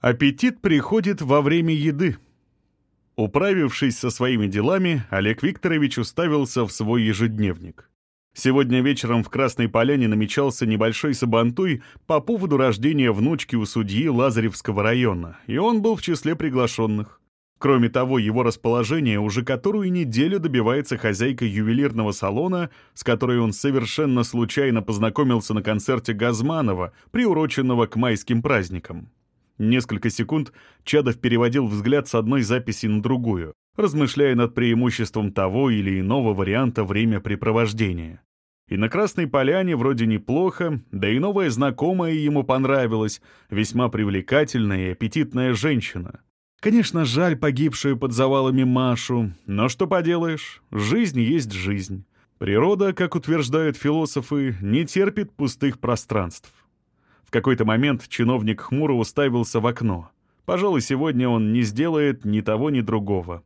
Аппетит приходит во время еды. Управившись со своими делами, Олег Викторович уставился в свой ежедневник. Сегодня вечером в Красной Поляне намечался небольшой сабантуй по поводу рождения внучки у судьи Лазаревского района, и он был в числе приглашенных. Кроме того, его расположение уже которую неделю добивается хозяйка ювелирного салона, с которой он совершенно случайно познакомился на концерте Газманова, приуроченного к майским праздникам. Несколько секунд Чадов переводил взгляд с одной записи на другую, размышляя над преимуществом того или иного варианта времяпрепровождения. И на Красной Поляне вроде неплохо, да и новая знакомая ему понравилась, весьма привлекательная и аппетитная женщина. Конечно, жаль погибшую под завалами Машу, но что поделаешь, жизнь есть жизнь. Природа, как утверждают философы, не терпит пустых пространств. В какой-то момент чиновник хмуро уставился в окно. Пожалуй, сегодня он не сделает ни того, ни другого.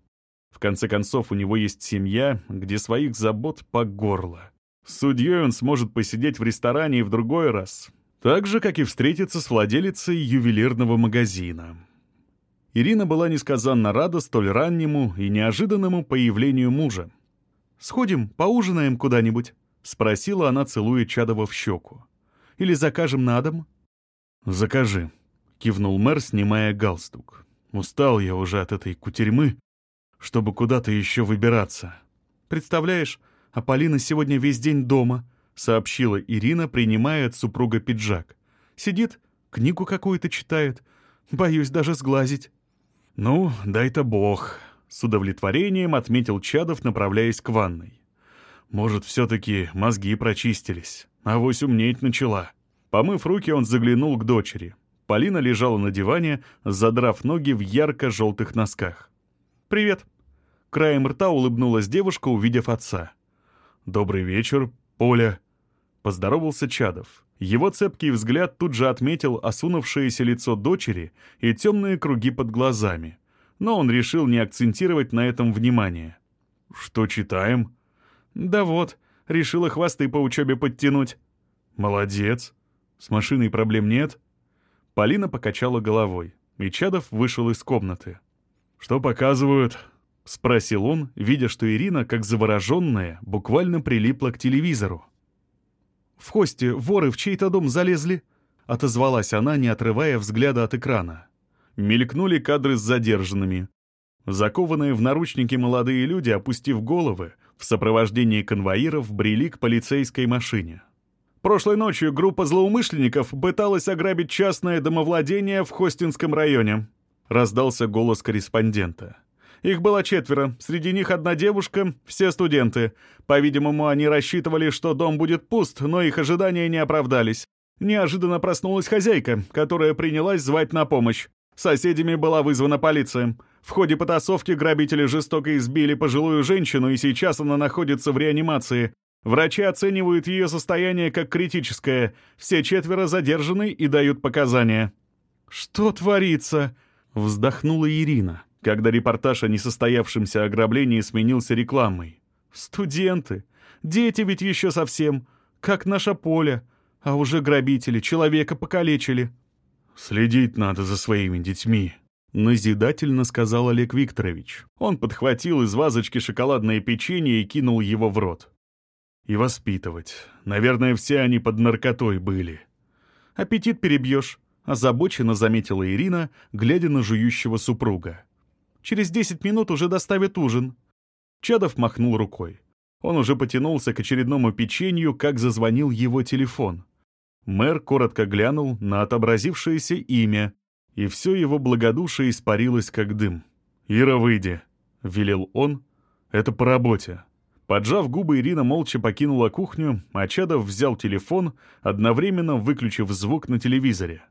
В конце концов, у него есть семья, где своих забот по горло. С судьей он сможет посидеть в ресторане и в другой раз. Так же, как и встретиться с владелицей ювелирного магазина. Ирина была несказанно рада столь раннему и неожиданному появлению мужа. «Сходим, поужинаем куда-нибудь?» — спросила она, целуя Чадова в щеку. «Или закажем на дом?» «Закажи», — кивнул мэр, снимая галстук. «Устал я уже от этой кутерьмы, чтобы куда-то еще выбираться». «Представляешь, а Полина сегодня весь день дома», — сообщила Ирина, принимая от супруга пиджак. «Сидит, книгу какую-то читает. Боюсь даже сглазить». «Ну, дай-то бог», — с удовлетворением отметил Чадов, направляясь к ванной. «Может, все-таки мозги прочистились, а вось умнеть начала». Помыв руки, он заглянул к дочери. Полина лежала на диване, задрав ноги в ярко-желтых носках. «Привет». Краем рта улыбнулась девушка, увидев отца. «Добрый вечер, Поля», — поздоровался Чадов. Его цепкий взгляд тут же отметил осунувшееся лицо дочери и темные круги под глазами. Но он решил не акцентировать на этом внимание. «Что читаем?» «Да вот, решила хвосты по учебе подтянуть». «Молодец. С машиной проблем нет?» Полина покачала головой, и Чадов вышел из комнаты. «Что показывают?» — спросил он, видя, что Ирина, как завороженная, буквально прилипла к телевизору. «В хосте воры в чей-то дом залезли», — отозвалась она, не отрывая взгляда от экрана. Мелькнули кадры с задержанными. Закованные в наручники молодые люди, опустив головы, в сопровождении конвоиров брели к полицейской машине. Прошлой ночью группа злоумышленников пыталась ограбить частное домовладение в Хостинском районе. Раздался голос корреспондента. Их было четверо, среди них одна девушка, все студенты. По-видимому, они рассчитывали, что дом будет пуст, но их ожидания не оправдались. Неожиданно проснулась хозяйка, которая принялась звать на помощь. Соседями была вызвана полиция. В ходе потасовки грабители жестоко избили пожилую женщину, и сейчас она находится в реанимации. Врачи оценивают ее состояние как критическое. Все четверо задержаны и дают показания. «Что творится?» — вздохнула Ирина когда репортаж о несостоявшемся ограблении сменился рекламой. «Студенты! Дети ведь еще совсем! Как наша Поля! А уже грабители, человека покалечили!» «Следить надо за своими детьми», — назидательно сказал Олег Викторович. Он подхватил из вазочки шоколадное печенье и кинул его в рот. «И воспитывать. Наверное, все они под наркотой были». «Аппетит перебьешь», — озабоченно заметила Ирина, глядя на жующего супруга. Через десять минут уже доставят ужин». Чадов махнул рукой. Он уже потянулся к очередному печенью, как зазвонил его телефон. Мэр коротко глянул на отобразившееся имя, и все его благодушие испарилось, как дым. «Ира, выйди», — велел он. «Это по работе». Поджав губы, Ирина молча покинула кухню, а Чадов взял телефон, одновременно выключив звук на телевизоре.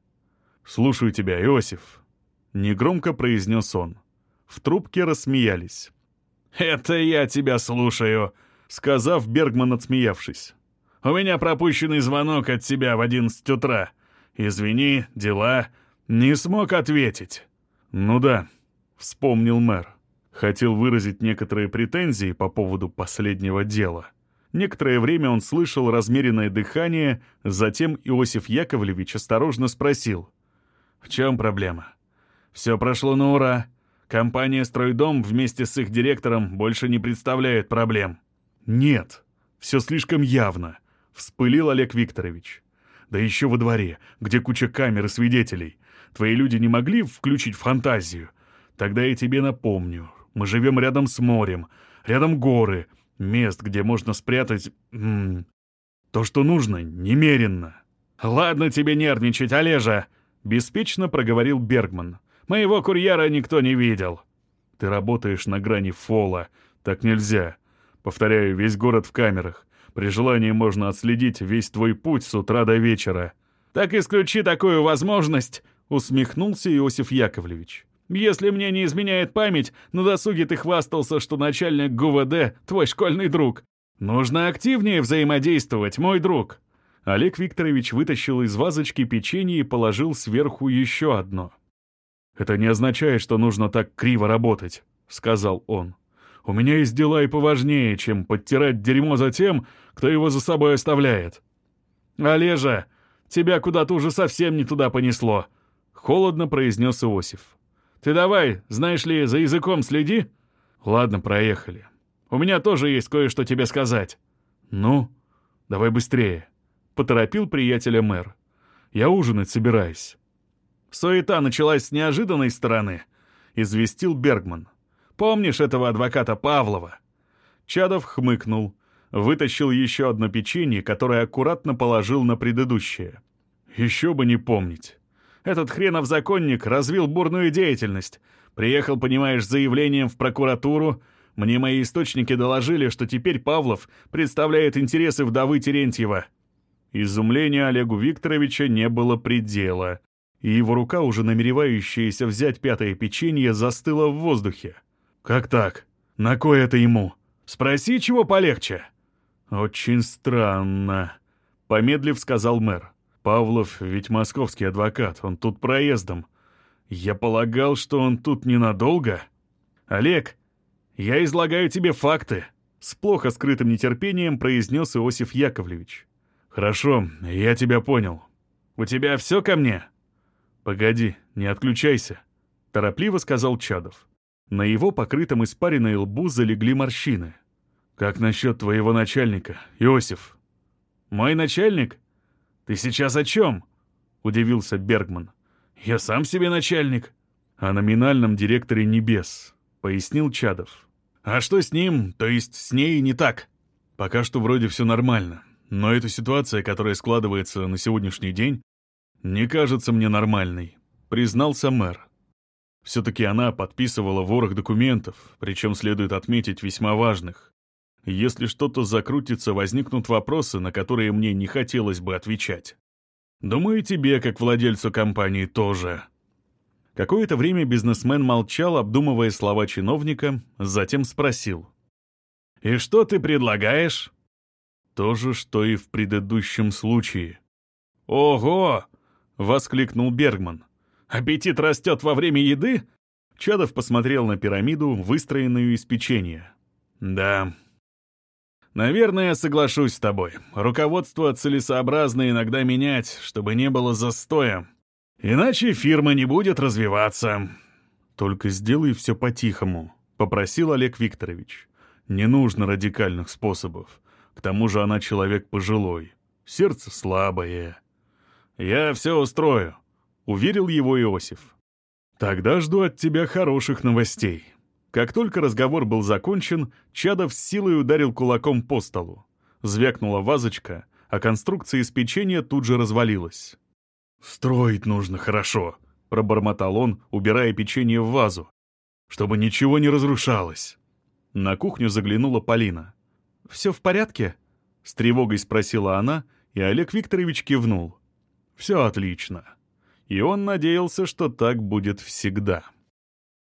«Слушаю тебя, Иосиф», — негромко произнес он. В трубке рассмеялись. «Это я тебя слушаю», — сказав, Бергман отсмеявшись. «У меня пропущенный звонок от тебя в одиннадцать утра. Извини, дела. Не смог ответить». «Ну да», — вспомнил мэр. Хотел выразить некоторые претензии по поводу последнего дела. Некоторое время он слышал размеренное дыхание, затем Иосиф Яковлевич осторожно спросил. «В чем проблема? Все прошло на ура. Компания «Стройдом» вместе с их директором больше не представляет проблем. Нет, все слишком явно, вспылил Олег Викторович. Да еще во дворе, где куча камер и свидетелей. Твои люди не могли включить фантазию? Тогда я тебе напомню. Мы живем рядом с морем, рядом горы, мест, где можно спрятать... То, что нужно, немеренно. «Ладно тебе нервничать, Олежа!» — беспечно проговорил Бергман. «Моего курьера никто не видел». «Ты работаешь на грани фола. Так нельзя. Повторяю, весь город в камерах. При желании можно отследить весь твой путь с утра до вечера». «Так исключи такую возможность!» — усмехнулся Иосиф Яковлевич. «Если мне не изменяет память, на досуге ты хвастался, что начальник ГУВД — твой школьный друг. Нужно активнее взаимодействовать, мой друг». Олег Викторович вытащил из вазочки печенье и положил сверху еще одно. «Это не означает, что нужно так криво работать», — сказал он. «У меня есть дела и поважнее, чем подтирать дерьмо за тем, кто его за собой оставляет». «Олежа, тебя куда-то уже совсем не туда понесло», — холодно произнес Иосиф. «Ты давай, знаешь ли, за языком следи». «Ладно, проехали. У меня тоже есть кое-что тебе сказать». «Ну, давай быстрее», — поторопил приятеля мэр. «Я ужинать собираюсь». «Суета началась с неожиданной стороны», — известил Бергман. «Помнишь этого адвоката Павлова?» Чадов хмыкнул, вытащил еще одно печенье, которое аккуратно положил на предыдущее. «Еще бы не помнить. Этот хренов законник развил бурную деятельность. Приехал, понимаешь, заявлением в прокуратуру. Мне мои источники доложили, что теперь Павлов представляет интересы вдовы Терентьева». Изумлению Олегу Викторовича не было предела, и его рука, уже намеревающаяся взять пятое печенье, застыла в воздухе. «Как так? На кое это ему? Спроси, чего полегче». «Очень странно», — помедлив сказал мэр. «Павлов ведь московский адвокат, он тут проездом. Я полагал, что он тут ненадолго». «Олег, я излагаю тебе факты», — с плохо скрытым нетерпением произнес Иосиф Яковлевич. «Хорошо, я тебя понял. У тебя все ко мне?» «Погоди, не отключайся», — торопливо сказал Чадов. На его покрытом испаренной лбу залегли морщины. «Как насчет твоего начальника, Иосиф?» «Мой начальник? Ты сейчас о чем?» — удивился Бергман. «Я сам себе начальник». «О номинальном директоре «Небес», — пояснил Чадов. «А что с ним, то есть с ней не так?» «Пока что вроде все нормально. Но эта ситуация, которая складывается на сегодняшний день, не кажется мне нормальной», — признался мэр. Все-таки она подписывала ворох документов, причем следует отметить весьма важных. Если что-то закрутится, возникнут вопросы, на которые мне не хотелось бы отвечать. Думаю, тебе, как владельцу компании, тоже. Какое-то время бизнесмен молчал, обдумывая слова чиновника, затем спросил. «И что ты предлагаешь?» «То же, что и в предыдущем случае». «Ого!» — воскликнул Бергман. «Аппетит растет во время еды?» Чадов посмотрел на пирамиду, выстроенную из печенья. «Да, Наверное, соглашусь с тобой. Руководство целесообразно иногда менять, чтобы не было застоя. Иначе фирма не будет развиваться. Только сделай все по-тихому, попросил Олег Викторович. Не нужно радикальных способов. К тому же она человек пожилой. Сердце слабое. Я все устрою, уверил его Иосиф. Тогда жду от тебя хороших новостей. Как только разговор был закончен, Чадов с силой ударил кулаком по столу. Звякнула вазочка, а конструкция из печенья тут же развалилась. «Строить нужно хорошо», — пробормотал он, убирая печенье в вазу, «чтобы ничего не разрушалось». На кухню заглянула Полина. «Все в порядке?» — с тревогой спросила она, и Олег Викторович кивнул. «Все отлично». И он надеялся, что так будет всегда.